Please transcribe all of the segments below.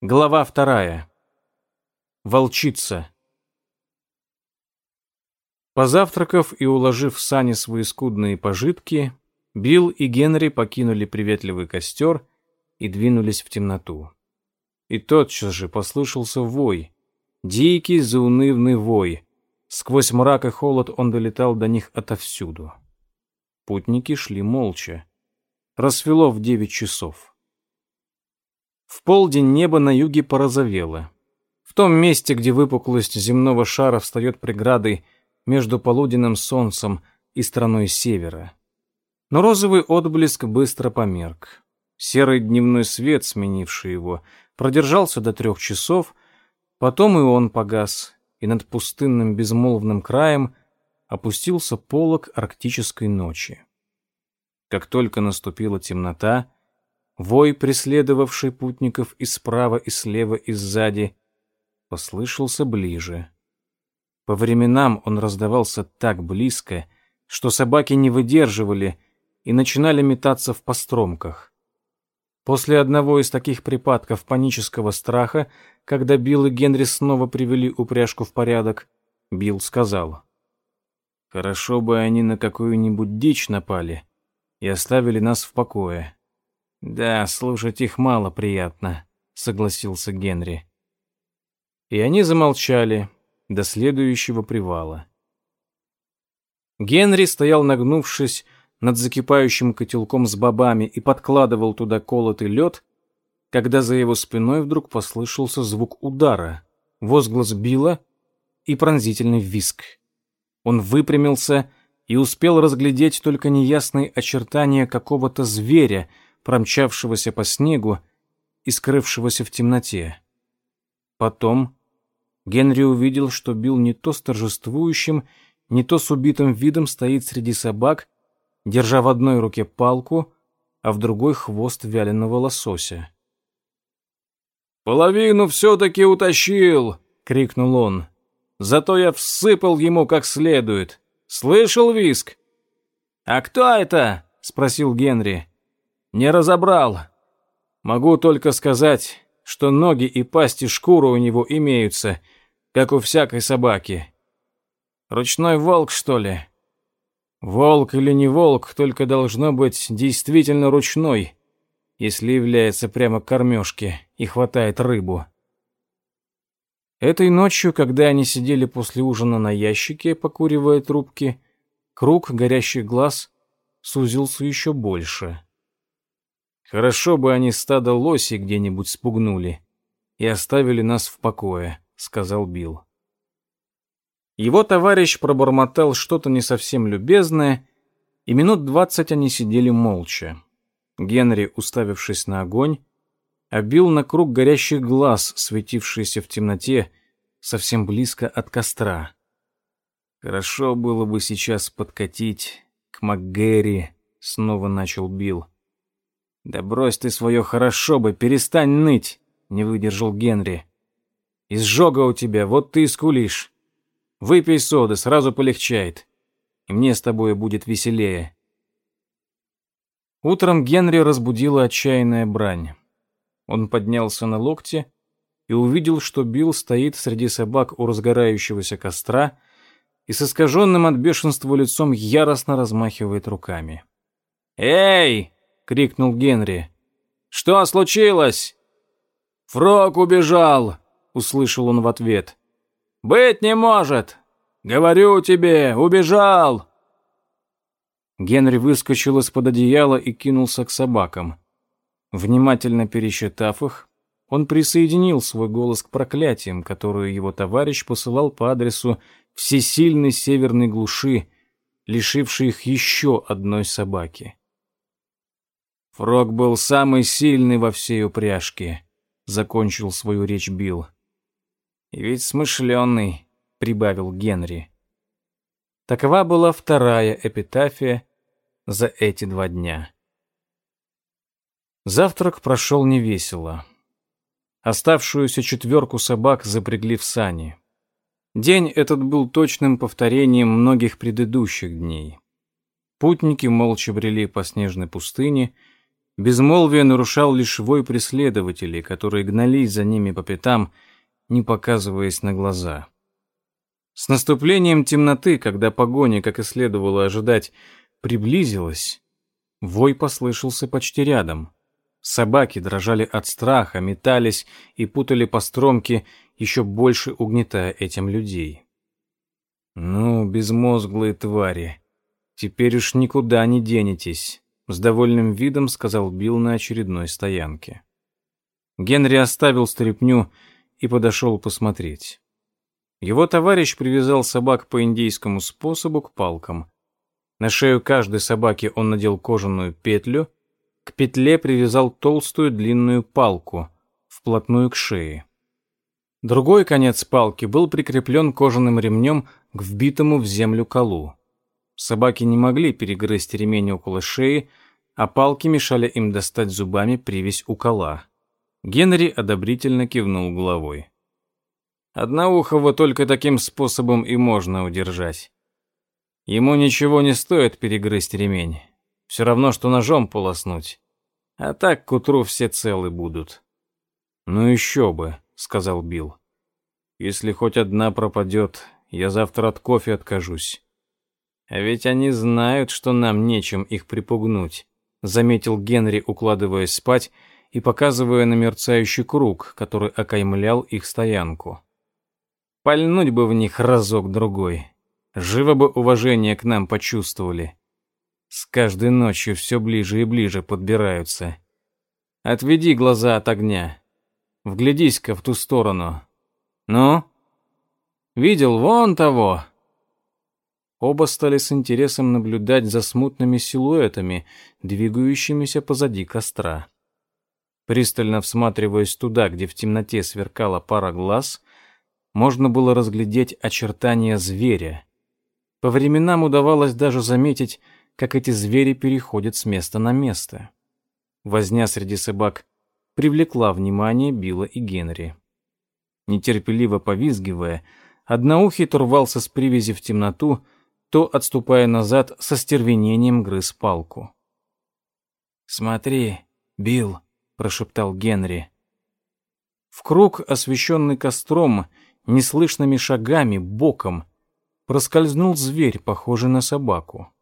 Глава вторая. Волчица. Позавтракав и уложив в сани свои скудные пожитки, Билл и Генри покинули приветливый костер и двинулись в темноту. И тотчас же послышался вой, дикий заунывный вой. Сквозь мрак и холод он долетал до них отовсюду. Путники шли молча. Рассвело в девять часов. В полдень небо на юге порозовело. В том месте, где выпуклость земного шара встает преградой между полуденным солнцем и страной севера. Но розовый отблеск быстро померк. Серый дневной свет, сменивший его, продержался до трех часов, потом и он погас, и над пустынным безмолвным краем опустился полог арктической ночи. Как только наступила темнота, Вой, преследовавший путников и справа, и слева, и сзади, послышался ближе. По временам он раздавался так близко, что собаки не выдерживали и начинали метаться в постромках. После одного из таких припадков панического страха, когда Билл и Генри снова привели упряжку в порядок, Билл сказал, «Хорошо бы они на какую-нибудь дичь напали и оставили нас в покое. Да, слушать их мало приятно, согласился Генри. И они замолчали до следующего привала. Генри стоял нагнувшись над закипающим котелком с бобами и подкладывал туда колотый лед, когда за его спиной вдруг послышался звук удара, возглас Билла и пронзительный виск. Он выпрямился и успел разглядеть только неясные очертания какого-то зверя, промчавшегося по снегу и скрывшегося в темноте. Потом Генри увидел, что Билл не то с торжествующим, не то с убитым видом стоит среди собак, держа в одной руке палку, а в другой хвост вяленого лосося. «Половину все-таки утащил!» — крикнул он. «Зато я всыпал ему как следует. Слышал виск?» «А кто это?» — спросил Генри. Не разобрал. Могу только сказать, что ноги и пасти шкуры у него имеются, как у всякой собаки. Ручной волк, что ли? Волк или не волк, только должно быть действительно ручной, если является прямо к кормежке и хватает рыбу. Этой ночью, когда они сидели после ужина на ящике, покуривая трубки, круг горящих глаз сузился еще больше. Хорошо бы они стадо лоси где-нибудь спугнули и оставили нас в покое, сказал Билл. Его товарищ пробормотал что-то не совсем любезное, и минут двадцать они сидели молча. Генри, уставившись на огонь, обил на круг горящих глаз, светившийся в темноте, совсем близко от костра. «Хорошо было бы сейчас подкатить к МакГэри», — снова начал Билл. «Да брось ты свое хорошо бы, перестань ныть!» — не выдержал Генри. «Изжога у тебя, вот ты и скулишь. Выпей соды, сразу полегчает. И мне с тобой будет веселее». Утром Генри разбудила отчаянная брань. Он поднялся на локте и увидел, что Билл стоит среди собак у разгорающегося костра и с искаженным от бешенства лицом яростно размахивает руками. «Эй!» Крикнул Генри. Что случилось? Фрок убежал, услышал он в ответ. Быть не может. Говорю тебе, убежал. Генри выскочил из-под одеяла и кинулся к собакам. Внимательно пересчитав их, он присоединил свой голос к проклятиям, которые его товарищ посылал по адресу всесильной северной глуши, лишившей их еще одной собаки. Фрог был самый сильный во всей упряжке, закончил свою речь Билл. И ведь смышленный, прибавил Генри. Такова была вторая эпитафия за эти два дня. Завтрак прошел невесело. Оставшуюся четверку собак запрягли в сани. День этот был точным повторением многих предыдущих дней. Путники молча брели по снежной пустыне, Безмолвие нарушал лишь вой преследователей, которые гнались за ними по пятам, не показываясь на глаза. С наступлением темноты, когда погоня, как и следовало ожидать, приблизилась, вой послышался почти рядом. Собаки дрожали от страха, метались и путали по стромке, еще больше угнетая этим людей. «Ну, безмозглые твари, теперь уж никуда не денетесь», с довольным видом сказал Билл на очередной стоянке. Генри оставил стряпню и подошел посмотреть. Его товарищ привязал собак по индейскому способу к палкам. На шею каждой собаки он надел кожаную петлю, к петле привязал толстую длинную палку, вплотную к шее. Другой конец палки был прикреплен кожаным ремнем к вбитому в землю колу. Собаки не могли перегрызть ремень около шеи, а палки мешали им достать зубами привязь у кола. Генри одобрительно кивнул головой. Одноухого только таким способом и можно удержать. Ему ничего не стоит перегрызть ремень. Все равно, что ножом полоснуть. А так к утру все целы будут. «Ну еще бы», — сказал Билл. «Если хоть одна пропадет, я завтра от кофе откажусь». Ведь они знают, что нам нечем их припугнуть, заметил Генри, укладываясь спать и показывая на мерцающий круг, который окаймлял их стоянку. Пальнуть бы в них разок-другой. Живо бы уважение к нам почувствовали. С каждой ночью все ближе и ближе подбираются. Отведи глаза от огня. Вглядись-ка в ту сторону. Ну? Видел вон того? Оба стали с интересом наблюдать за смутными силуэтами, двигающимися позади костра. Пристально всматриваясь туда, где в темноте сверкала пара глаз, можно было разглядеть очертания зверя. По временам удавалось даже заметить, как эти звери переходят с места на место. Возня среди собак привлекла внимание Билла и Генри. Нетерпеливо повизгивая, одноухий турвался с привязи в темноту, то, отступая назад, со стервенением грыз палку. «Смотри, Билл», — прошептал Генри. В круг, освещенный костром, неслышными шагами, боком, проскользнул зверь, похожий на собаку.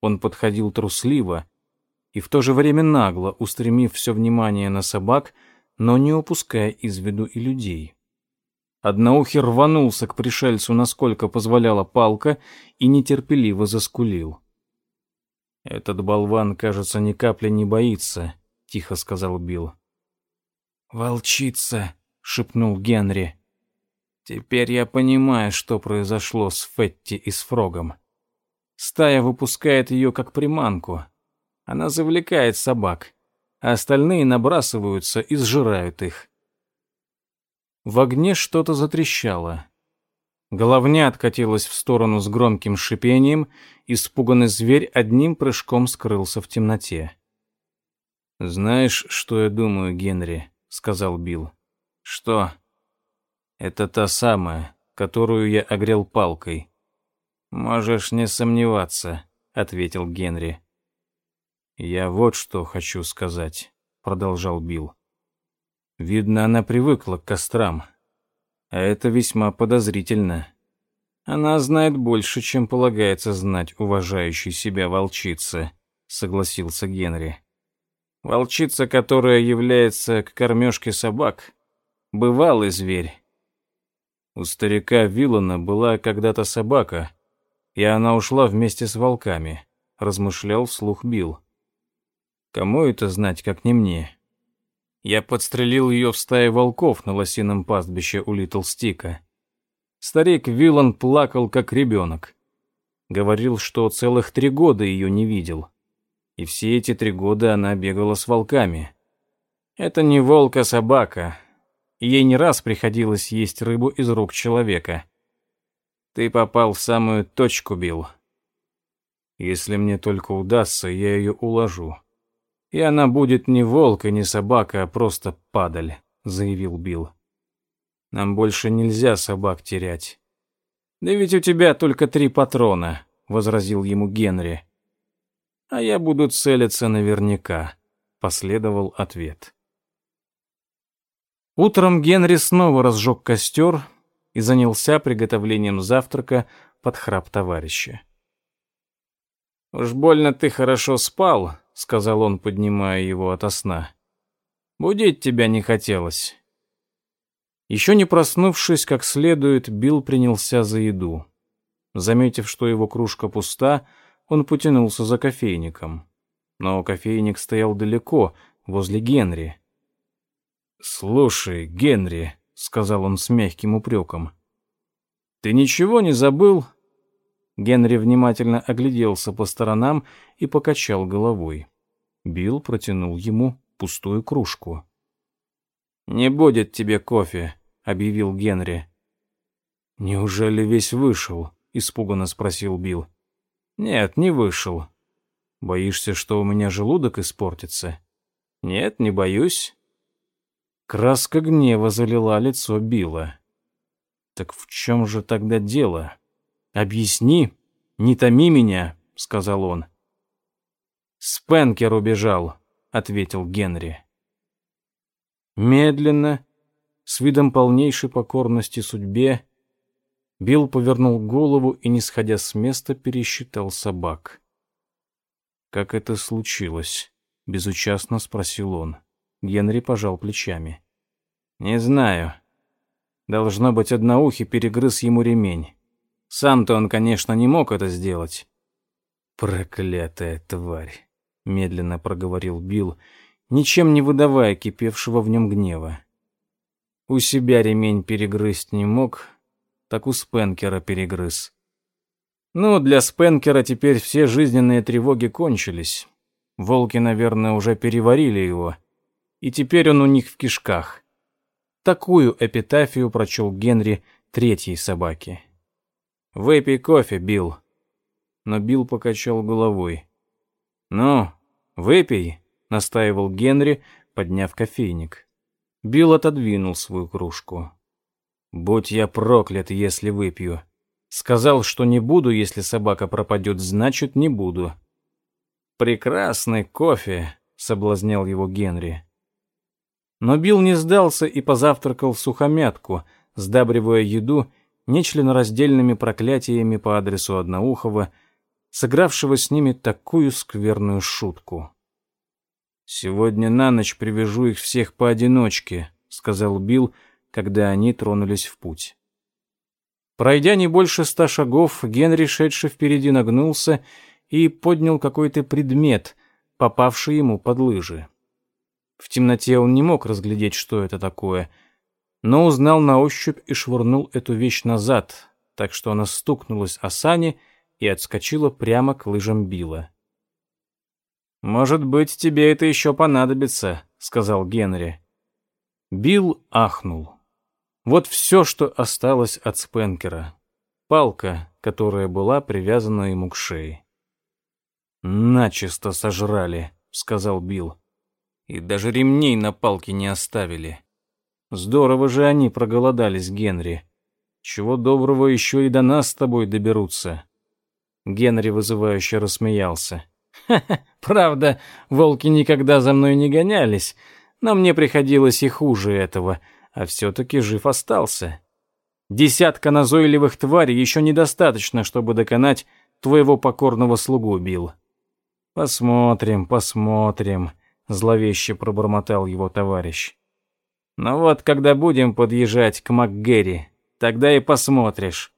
Он подходил трусливо и в то же время нагло, устремив все внимание на собак, но не упуская из виду и людей. Одноухий рванулся к пришельцу, насколько позволяла палка, и нетерпеливо заскулил. «Этот болван, кажется, ни капли не боится», — тихо сказал Билл. «Волчица», — шепнул Генри. «Теперь я понимаю, что произошло с Фетти и с Фрогом. Стая выпускает ее как приманку. Она завлекает собак, а остальные набрасываются и сжирают их. В огне что-то затрещало. Головня откатилась в сторону с громким шипением, испуганный зверь одним прыжком скрылся в темноте. «Знаешь, что я думаю, Генри?» — сказал Билл. «Что?» «Это та самая, которую я огрел палкой». «Можешь не сомневаться», — ответил Генри. «Я вот что хочу сказать», — продолжал Билл. Видно, она привыкла к кострам. А это весьма подозрительно. Она знает больше, чем полагается знать уважающей себя волчице, согласился Генри. Волчица, которая является к кормежке собак, бывалый зверь. У старика Виллана была когда-то собака, и она ушла вместе с волками, размышлял вслух Билл. Кому это знать, как не мне? Я подстрелил ее в стае волков на лосином пастбище у Литл Стика. Старик Виллан плакал, как ребенок. Говорил, что целых три года ее не видел. И все эти три года она бегала с волками. Это не волк, а собака. Ей не раз приходилось есть рыбу из рук человека. Ты попал в самую точку, Билл. Если мне только удастся, я ее уложу. «И она будет не волк и не собака, а просто падаль», — заявил Билл. «Нам больше нельзя собак терять». «Да ведь у тебя только три патрона», — возразил ему Генри. «А я буду целиться наверняка», — последовал ответ. Утром Генри снова разжег костер и занялся приготовлением завтрака под храп товарища. «Уж больно ты хорошо спал», — сказал он, поднимая его ото сна. «Будить тебя не хотелось». Еще не проснувшись как следует, Билл принялся за еду. Заметив, что его кружка пуста, он потянулся за кофейником. Но кофейник стоял далеко, возле Генри. «Слушай, Генри», — сказал он с мягким упреком, — «ты ничего не забыл?» Генри внимательно огляделся по сторонам и покачал головой. Билл протянул ему пустую кружку. «Не будет тебе кофе», — объявил Генри. «Неужели весь вышел?» — испуганно спросил Билл. «Нет, не вышел. Боишься, что у меня желудок испортится?» «Нет, не боюсь. Краска гнева залила лицо Билла. «Так в чем же тогда дело? Объясни, не томи меня», — сказал он. «Спенкер убежал», — ответил Генри. Медленно, с видом полнейшей покорности судьбе, Билл повернул голову и, не сходя с места, пересчитал собак. «Как это случилось?» — безучастно спросил он. Генри пожал плечами. «Не знаю. Должно быть, одноухий перегрыз ему ремень. Сам-то он, конечно, не мог это сделать». «Проклятая тварь!» — медленно проговорил Билл, ничем не выдавая кипевшего в нем гнева. У себя ремень перегрызть не мог, так у Спенкера перегрыз. Ну, для Спенкера теперь все жизненные тревоги кончились. Волки, наверное, уже переварили его, и теперь он у них в кишках. Такую эпитафию прочел Генри третьей собаки. «Выпей кофе, Билл». Но Билл покачал головой. «Ну, выпей», — настаивал Генри, подняв кофейник. Билл отодвинул свою кружку. «Будь я проклят, если выпью. Сказал, что не буду, если собака пропадет, значит, не буду». «Прекрасный кофе», — соблазнял его Генри. Но Билл не сдался и позавтракал сухомятку, сдабривая еду нечленораздельными проклятиями по адресу Одноухова, сыгравшего с ними такую скверную шутку. «Сегодня на ночь привяжу их всех поодиночке», — сказал Билл, когда они тронулись в путь. Пройдя не больше ста шагов, Генри, шедший впереди, нагнулся и поднял какой-то предмет, попавший ему под лыжи. В темноте он не мог разглядеть, что это такое, но узнал на ощупь и швырнул эту вещь назад, так что она стукнулась о сани и отскочила прямо к лыжам Билла. «Может быть, тебе это еще понадобится», — сказал Генри. Билл ахнул. Вот все, что осталось от Спенкера. Палка, которая была привязана ему к шее. «Начисто сожрали», — сказал Билл и даже ремней на палке не оставили. Здорово же они проголодались, Генри. Чего доброго еще и до нас с тобой доберутся. Генри вызывающе рассмеялся. «Ха-ха, правда, волки никогда за мной не гонялись, но мне приходилось и хуже этого, а все-таки жив остался. Десятка назойливых тварей еще недостаточно, чтобы доконать твоего покорного слугу, Билл. Посмотрим, посмотрим зловеще пробормотал его товарищ. Ну вот, когда будем подъезжать к МакГерри, тогда и посмотришь.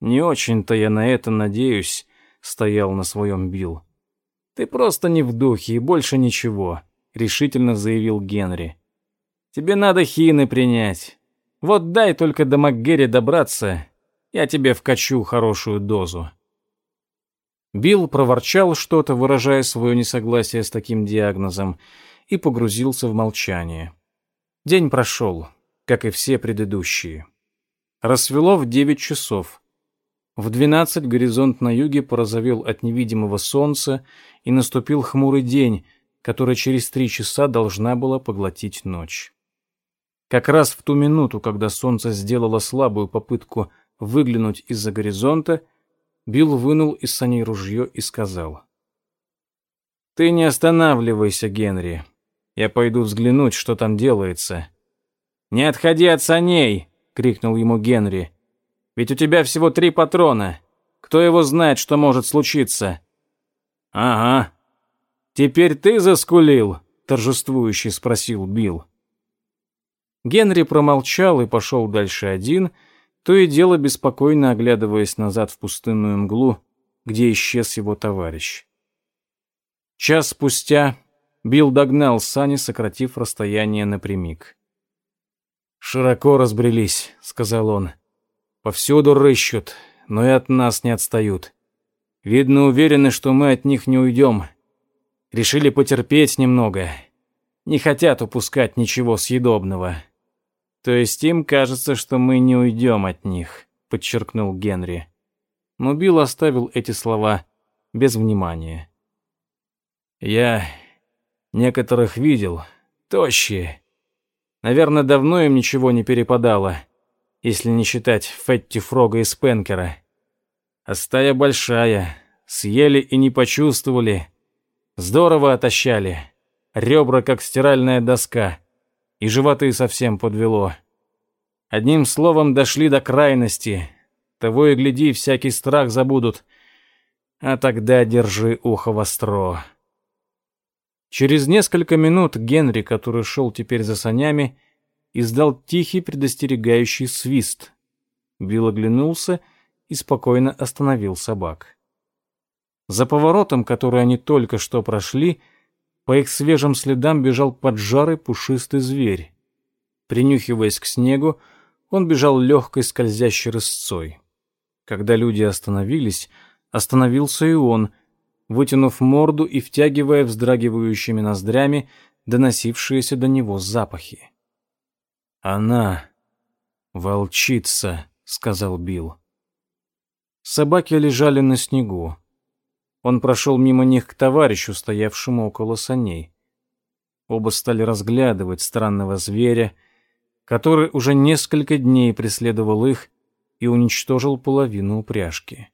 Не очень-то я на это надеюсь, стоял на своем Билл. Ты просто не в духе и больше ничего, решительно заявил Генри. Тебе надо хины принять. Вот дай только до МакГерри добраться, я тебе вкачу хорошую дозу. Билл проворчал что-то, выражая свое несогласие с таким диагнозом, и погрузился в молчание. День прошел, как и все предыдущие. Рассвело в девять часов. В двенадцать горизонт на юге порозовел от невидимого солнца, и наступил хмурый день, который через три часа должна была поглотить ночь. Как раз в ту минуту, когда солнце сделало слабую попытку выглянуть из-за горизонта, Билл вынул из саней ружье и сказал. Ты не останавливайся, Генри. Я пойду взглянуть, что там делается. Не отходи от саней, крикнул ему Генри. Ведь у тебя всего три патрона. Кто его знает, что может случиться? Ага. Теперь ты заскулил, торжествующе спросил Билл. Генри промолчал и пошел дальше один, то и дело беспокойно оглядываясь назад в пустынную мглу, где исчез его товарищ. Час спустя Билл догнал сани, сократив расстояние напрямик. «Широко разбрелись», — сказал он. «Повсюду рыщут, но и от нас не отстают. Видно, уверены, что мы от них не уйдем. Решили потерпеть немного. Не хотят упускать ничего съедобного. То есть им кажется, что мы не уйдем от них», — подчеркнул Генри. Но Билл оставил эти слова без внимания. Я некоторых видел, тощие. Наверное, давно им ничего не перепадало, если не считать Фетти Фрога и Спенкера. А стая большая, съели и не почувствовали. Здорово отощали. Ребра, как стиральная доска. И животы совсем подвело. Одним словом, дошли до крайности. Того и гляди, всякий страх забудут. А тогда держи ухо востро. Через несколько минут Генри, который шел теперь за санями, издал тихий предостерегающий свист. Билл оглянулся и спокойно остановил собак. За поворотом, который они только что прошли, по их свежим следам бежал поджарый пушистый зверь. Принюхиваясь к снегу, он бежал легкой скользящей рысцой. Когда люди остановились, остановился и он — вытянув морду и втягивая вздрагивающими ноздрями доносившиеся до него запахи. «Она волчица», — сказал Билл. Собаки лежали на снегу. Он прошел мимо них к товарищу, стоявшему около саней. Оба стали разглядывать странного зверя, который уже несколько дней преследовал их и уничтожил половину упряжки.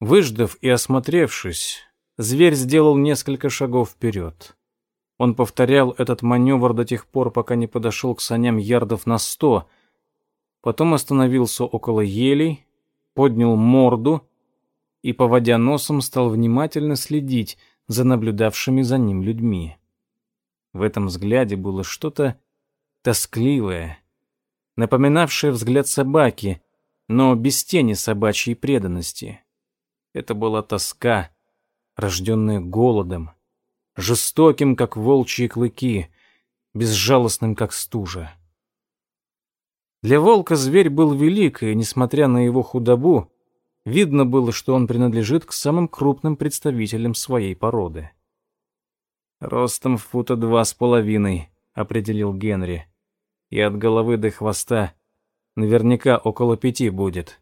Выждав и осмотревшись, зверь сделал несколько шагов вперед. Он повторял этот маневр до тех пор, пока не подошел к саням ярдов на сто, потом остановился около елей, поднял морду и, поводя носом, стал внимательно следить за наблюдавшими за ним людьми. В этом взгляде было что-то тоскливое, напоминавшее взгляд собаки, но без тени собачьей преданности. Это была тоска, рожденная голодом, жестоким, как волчьи клыки, безжалостным, как стужа. Для волка зверь был велик, и, несмотря на его худобу, видно было, что он принадлежит к самым крупным представителям своей породы. «Ростом фута два с половиной», — определил Генри, «и от головы до хвоста наверняка около пяти будет».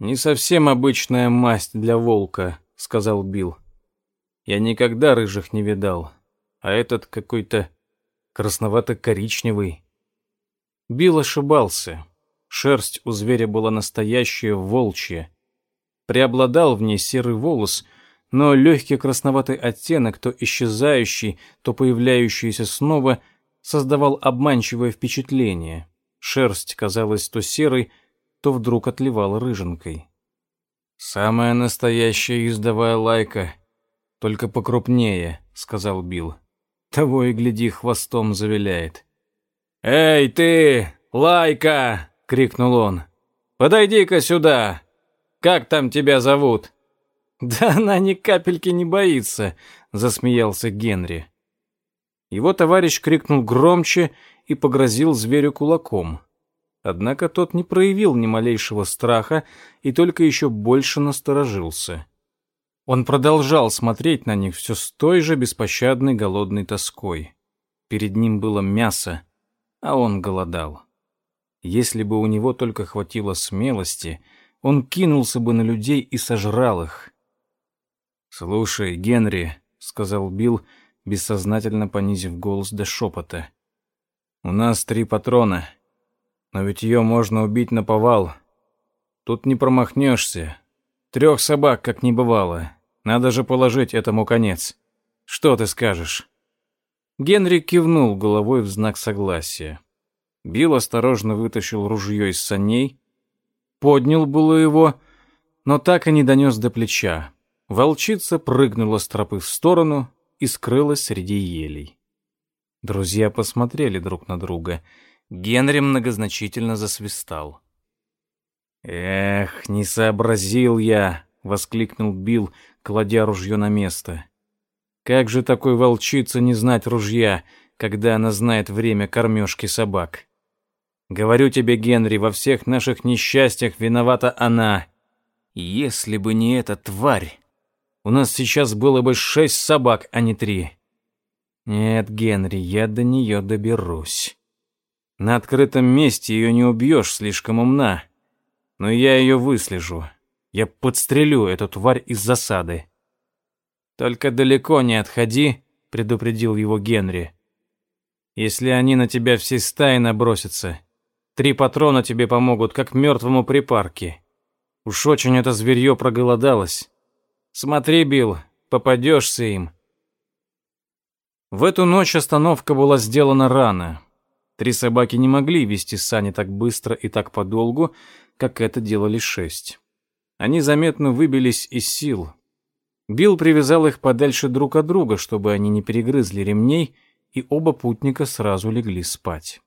«Не совсем обычная масть для волка», — сказал Билл. «Я никогда рыжих не видал, а этот какой-то красновато-коричневый». Билл ошибался. Шерсть у зверя была настоящая волчья. Преобладал в ней серый волос, но легкий красноватый оттенок, то исчезающий, то появляющийся снова, создавал обманчивое впечатление. Шерсть казалась то серой, то вдруг отливала рыженкой. «Самая настоящая ездовая лайка, только покрупнее», — сказал Билл. «Того и гляди, хвостом завиляет». «Эй, ты, лайка!» — крикнул он. «Подойди-ка сюда! Как там тебя зовут?» «Да она ни капельки не боится», — засмеялся Генри. Его товарищ крикнул громче и погрозил зверю кулаком. Однако тот не проявил ни малейшего страха и только еще больше насторожился. Он продолжал смотреть на них все с той же беспощадной голодной тоской. Перед ним было мясо, а он голодал. Если бы у него только хватило смелости, он кинулся бы на людей и сожрал их. «Слушай, Генри», — сказал Билл, бессознательно понизив голос до шепота, — «у нас три патрона». Но ведь ее можно убить на повал. Тут не промахнешься. Трех собак, как не бывало. Надо же положить этому конец. Что ты скажешь?» Генри кивнул головой в знак согласия. Билл осторожно вытащил ружье из саней, поднял было его, но так и не донес до плеча. Волчица прыгнула с тропы в сторону и скрылась среди елей. Друзья посмотрели друг на друга. Генри многозначительно засвистал. «Эх, не сообразил я!» — воскликнул Билл, кладя ружье на место. «Как же такой волчице не знать ружья, когда она знает время кормежки собак? Говорю тебе, Генри, во всех наших несчастьях виновата она. Если бы не эта тварь, у нас сейчас было бы шесть собак, а не три. Нет, Генри, я до нее доберусь. На открытом месте ее не убьешь, слишком умна но я ее выслежу. Я подстрелю эту тварь из засады. Только далеко не отходи, предупредил его Генри. Если они на тебя всей стаей набросятся, три патрона тебе помогут, как мертвому припарке. Уж очень это зверье проголодалось. Смотри, Билл, попадешься им. В эту ночь остановка была сделана рано. Три собаки не могли вести сани так быстро и так подолгу, как это делали шесть. Они заметно выбились из сил. Билл привязал их подальше друг от друга, чтобы они не перегрызли ремней, и оба путника сразу легли спать.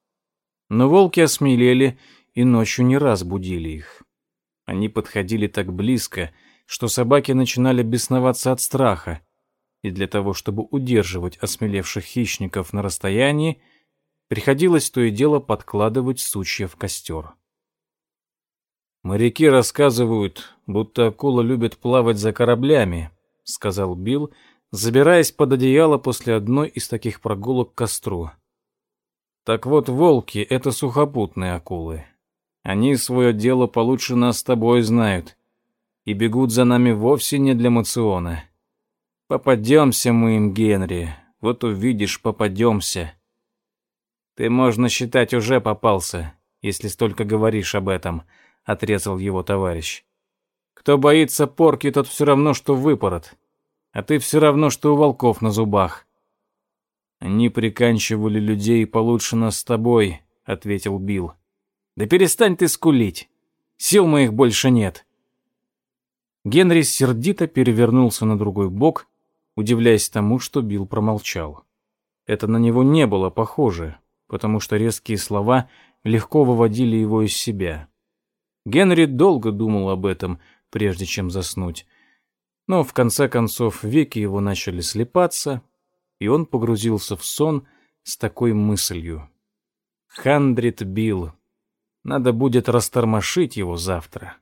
Но волки осмелели и ночью не раз будили их. Они подходили так близко, что собаки начинали бесноваться от страха, и для того, чтобы удерживать осмелевших хищников на расстоянии, приходилось то и дело подкладывать сучья в костер. «Моряки рассказывают, будто акула любит плавать за кораблями», — сказал Билл, забираясь под одеяло после одной из таких прогулок к костру. «Так вот, волки — это сухопутные акулы. Они свое дело получше нас с тобой знают и бегут за нами вовсе не для мациона. Попадемся мы им, Генри, вот увидишь, попадемся. Ты, можно считать, уже попался, если столько говоришь об этом». — отрезал его товарищ. «Кто боится порки, тот все равно, что выпорот. А ты все равно, что у волков на зубах». «Они приканчивали людей получше нас с тобой», — ответил Билл. «Да перестань ты скулить. Сил моих больше нет». Генри сердито перевернулся на другой бок, удивляясь тому, что Билл промолчал. Это на него не было похоже, потому что резкие слова легко выводили его из себя. Генри долго думал об этом, прежде чем заснуть. Но в конце концов веки его начали слепаться, и он погрузился в сон с такой мыслью. Хандрит Билл. Надо будет растормошить его завтра.